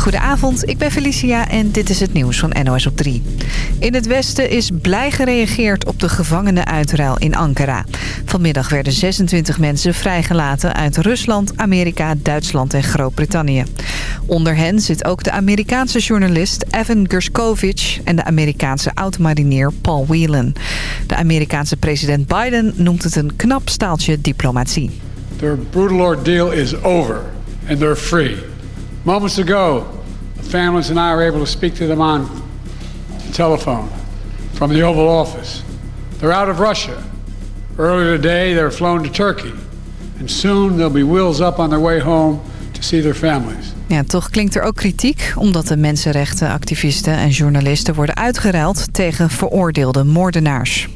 Goedenavond, ik ben Felicia en dit is het nieuws van NOS op 3. In het Westen is blij gereageerd op de gevangenenuitruil in Ankara. Vanmiddag werden 26 mensen vrijgelaten uit Rusland, Amerika, Duitsland en Groot-Brittannië. Onder hen zit ook de Amerikaanse journalist Evan Gershkovich en de Amerikaanse oud-marinier Paul Whelan. De Amerikaanse president Biden noemt het een knap staaltje diplomatie. Their brutal ordeal is over and they're free. Moments ago, the families and I were able to speak to them on the telephone from the Oval Office. They're out of Russia. Earlier today, they were flown to Turkey. And soon they'll be wheels up on their way home to see their families. Ja, toch klinkt er ook kritiek omdat de mensenrechtenactivisten en journalisten worden uitgeruild tegen veroordeelde moordenaars.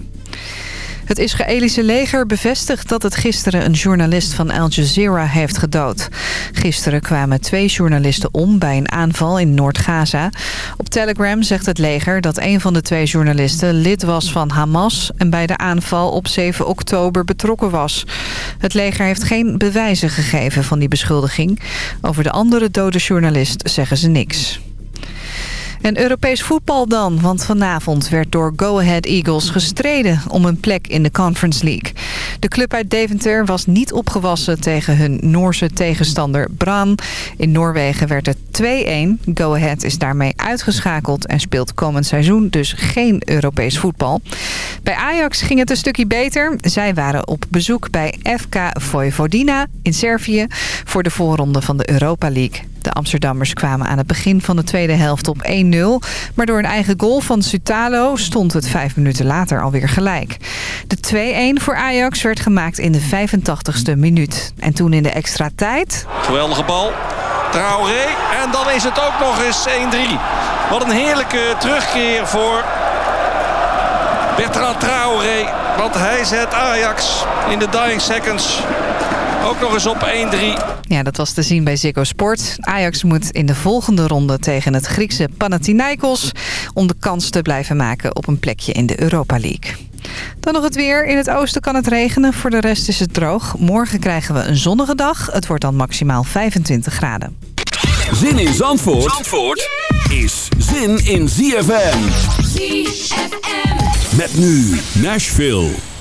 Het Israëlische leger bevestigt dat het gisteren een journalist van Al Jazeera heeft gedood. Gisteren kwamen twee journalisten om bij een aanval in Noord-Gaza. Op Telegram zegt het leger dat een van de twee journalisten lid was van Hamas... en bij de aanval op 7 oktober betrokken was. Het leger heeft geen bewijzen gegeven van die beschuldiging. Over de andere dode journalist zeggen ze niks. En Europees voetbal dan, want vanavond werd door Go Ahead Eagles gestreden om een plek in de Conference League. De club uit Deventer was niet opgewassen tegen hun Noorse tegenstander Bran. In Noorwegen werd het 2-1. Go Ahead is daarmee uitgeschakeld en speelt komend seizoen dus geen Europees voetbal. Bij Ajax ging het een stukje beter. Zij waren op bezoek bij FK Vojvodina in Servië voor de voorronde van de Europa League. De Amsterdammers kwamen aan het begin van de tweede helft op 1-0. Maar door een eigen goal van Sutalo stond het vijf minuten later alweer gelijk. De 2-1 voor Ajax werd gemaakt in de 85ste minuut. En toen in de extra tijd... Geweldige bal. Traoré. En dan is het ook nog eens 1-3. Wat een heerlijke terugkeer voor Bertrand Traoré. Want hij zet Ajax in de dying seconds ook nog eens op 1-3. Ja, dat was te zien bij Ziggo Sport. Ajax moet in de volgende ronde tegen het Griekse Panathinaikos... om de kans te blijven maken op een plekje in de Europa League. Dan nog het weer. In het oosten kan het regenen. Voor de rest is het droog. Morgen krijgen we een zonnige dag. Het wordt dan maximaal 25 graden. Zin in Zandvoort, Zandvoort is zin in ZFM. ZFM. Met nu Nashville.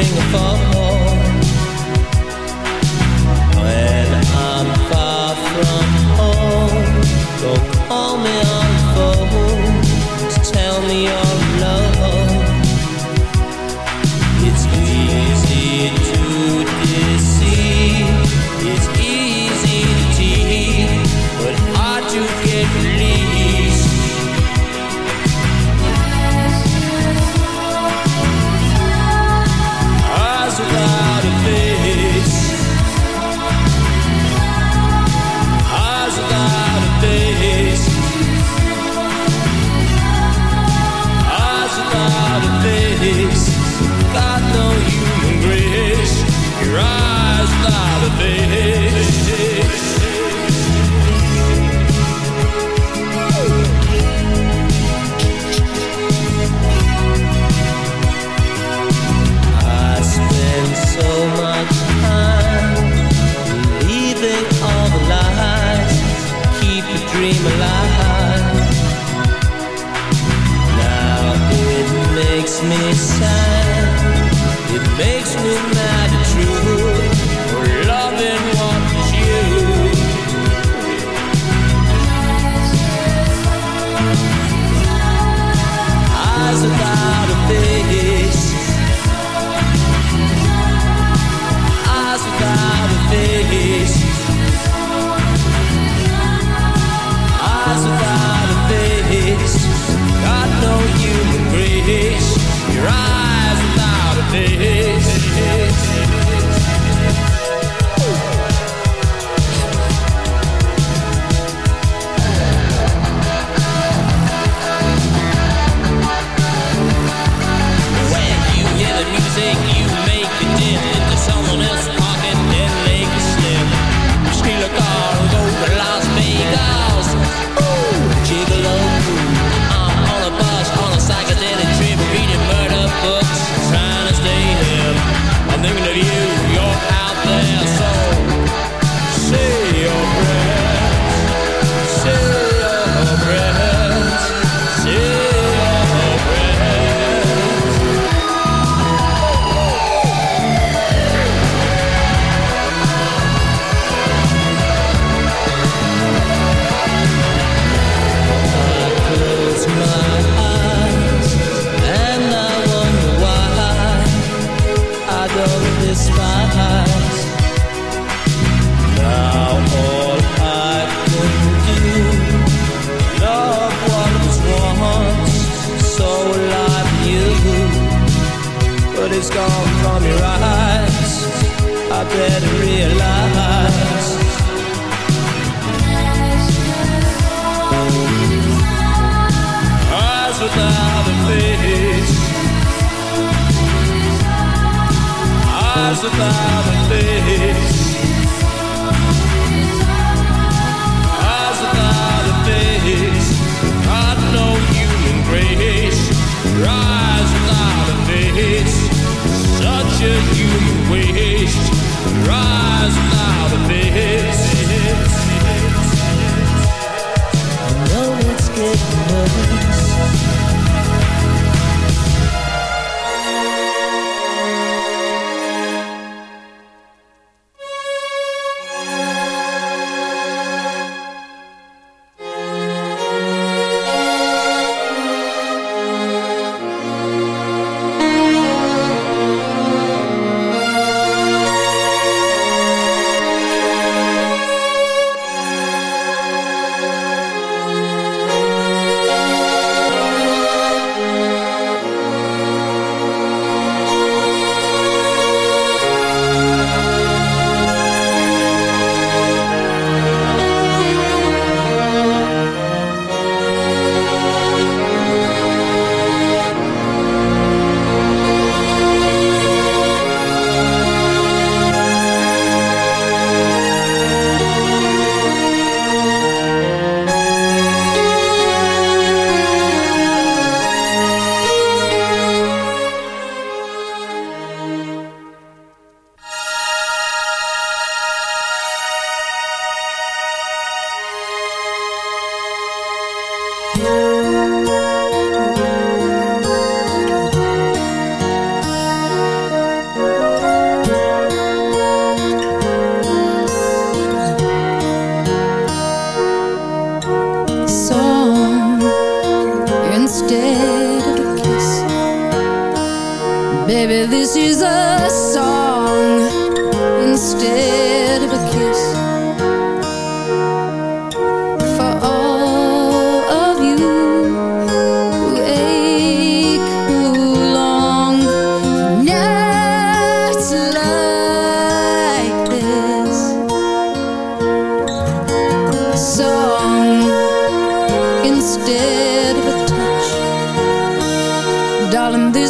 ring a phone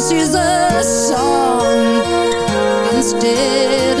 this is a song. Instead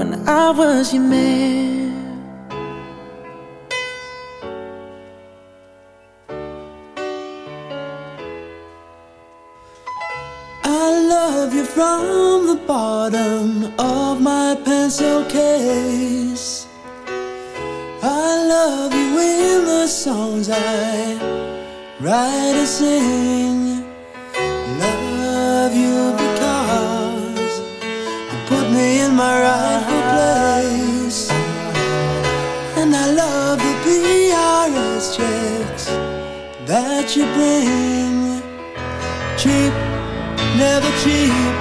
when I was your man. I love you from the bottom of my pencil case. I love you in the songs I write and sing. Love my rightful place. And I love the PRS checks that you bring. Cheap, never cheap.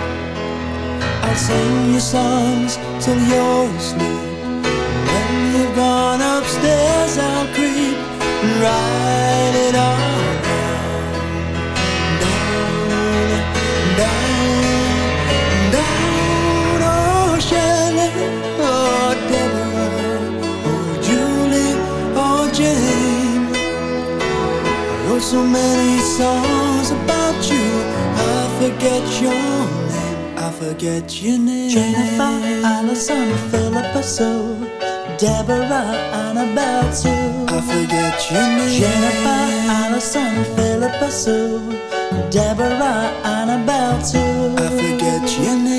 I'll sing you songs till you're asleep. When you've gone upstairs, I'll creep and write it all so many songs about you, I forget your name. I forget your name. Jennifer, Allison, Philippa Sue, Deborah, Annabelle Sue. I forget your name. Jennifer, Allison, Philippa Sue, Deborah, Annabelle Sue. I forget your name.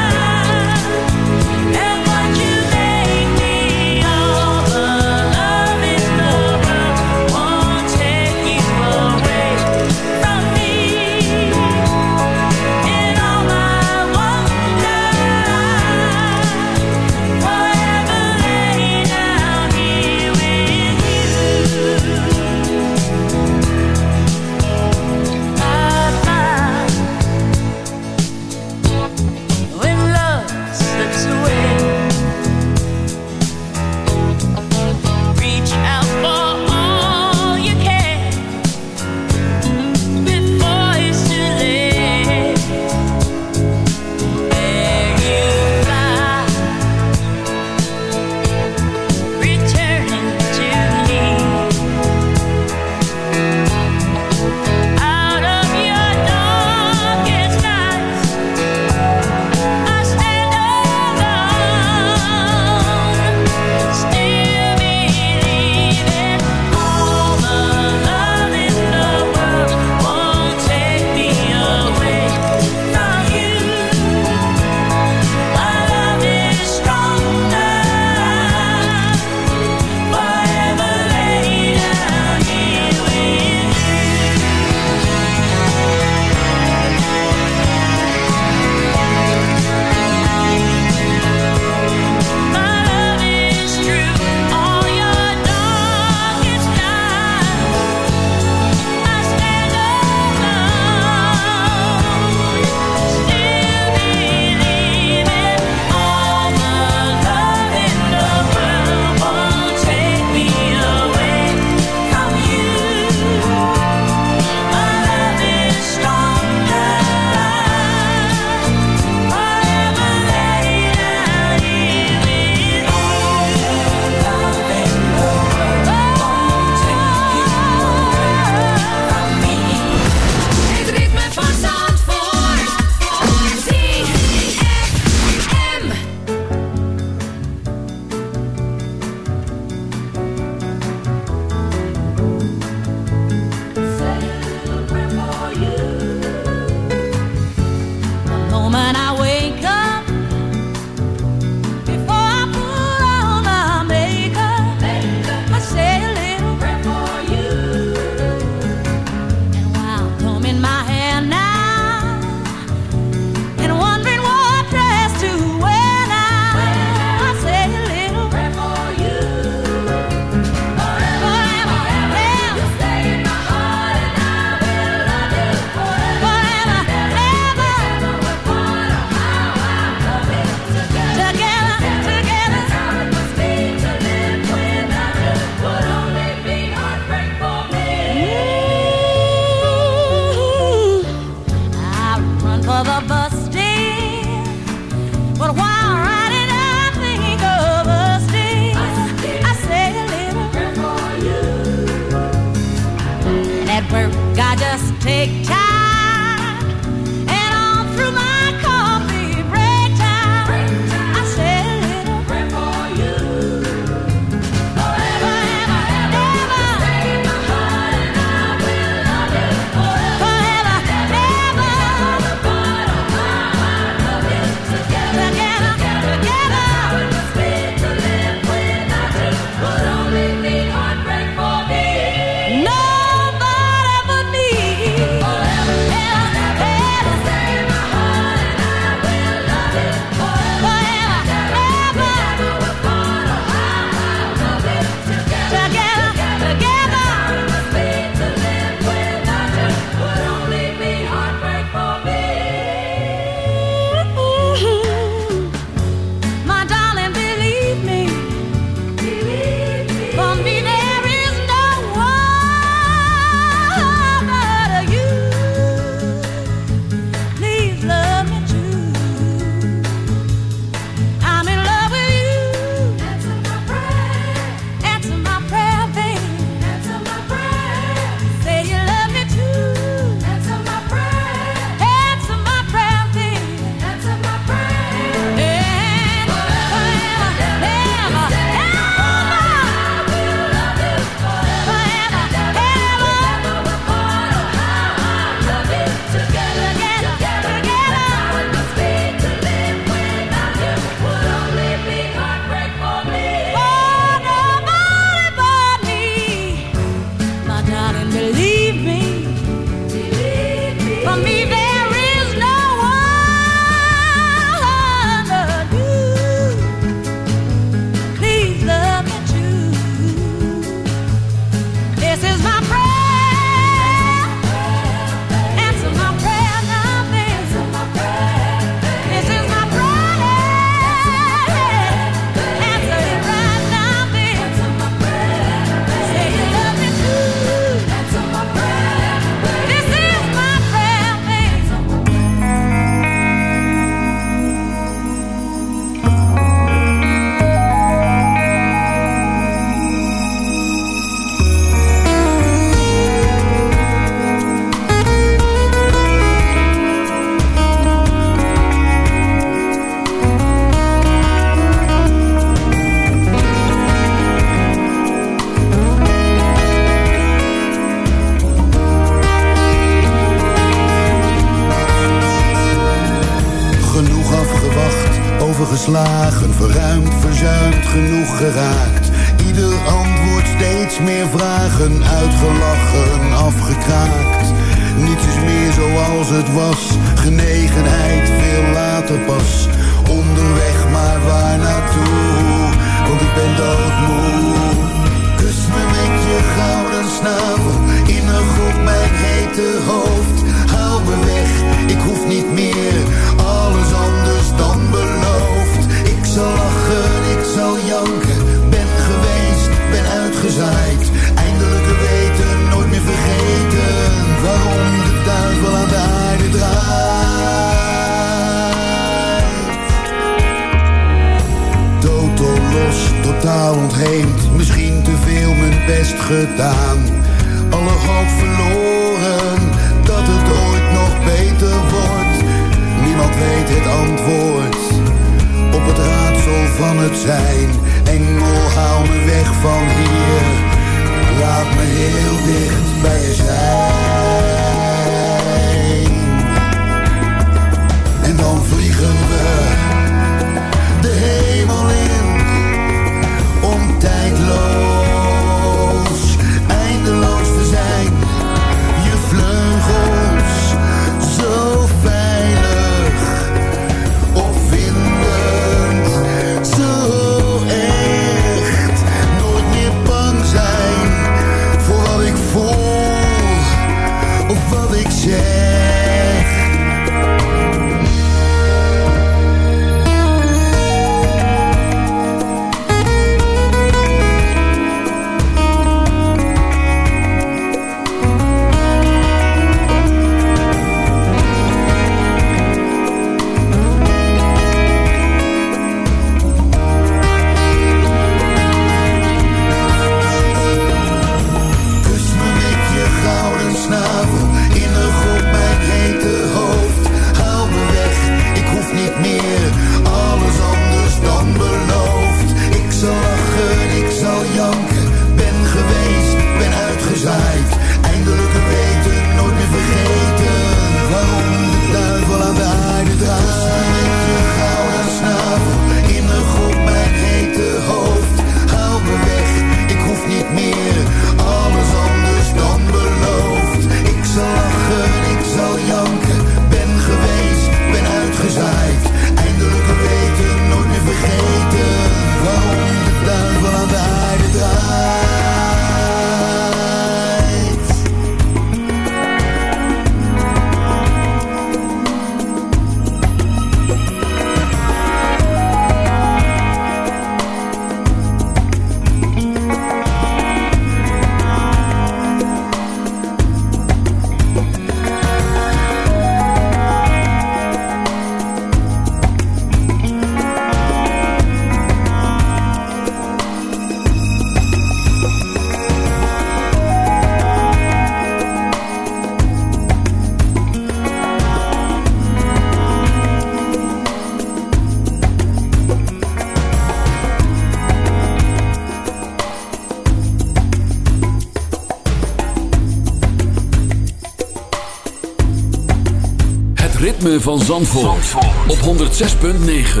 ritme van Zandvoort, Zandvoort. op 106.9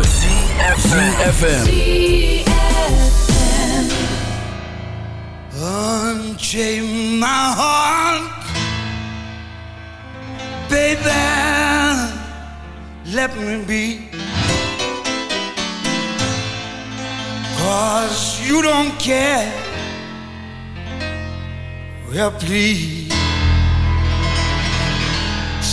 CFFM Unchain my heart Baby. Let me be. Cause you don't care. Well please.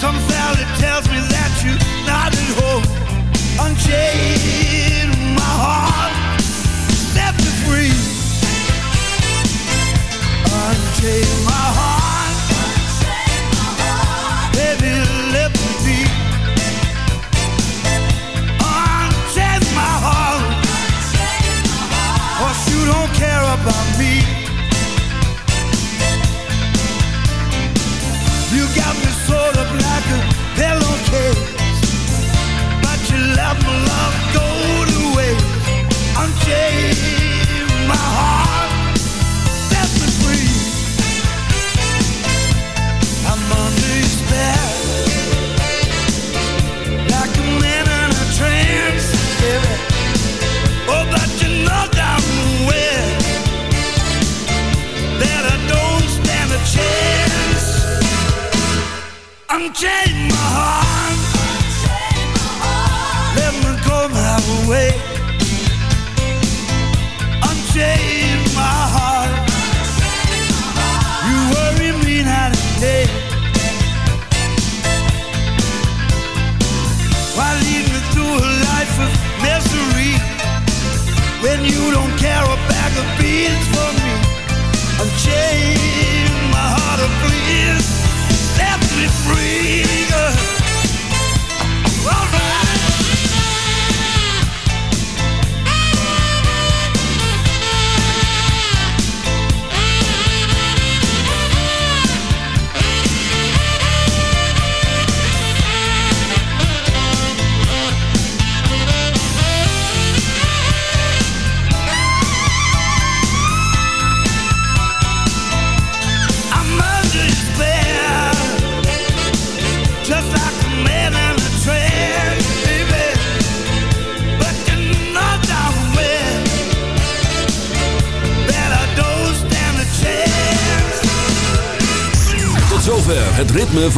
Some valley tells me that you're not at home. Unchain my heart, set me free. Unchain my heart.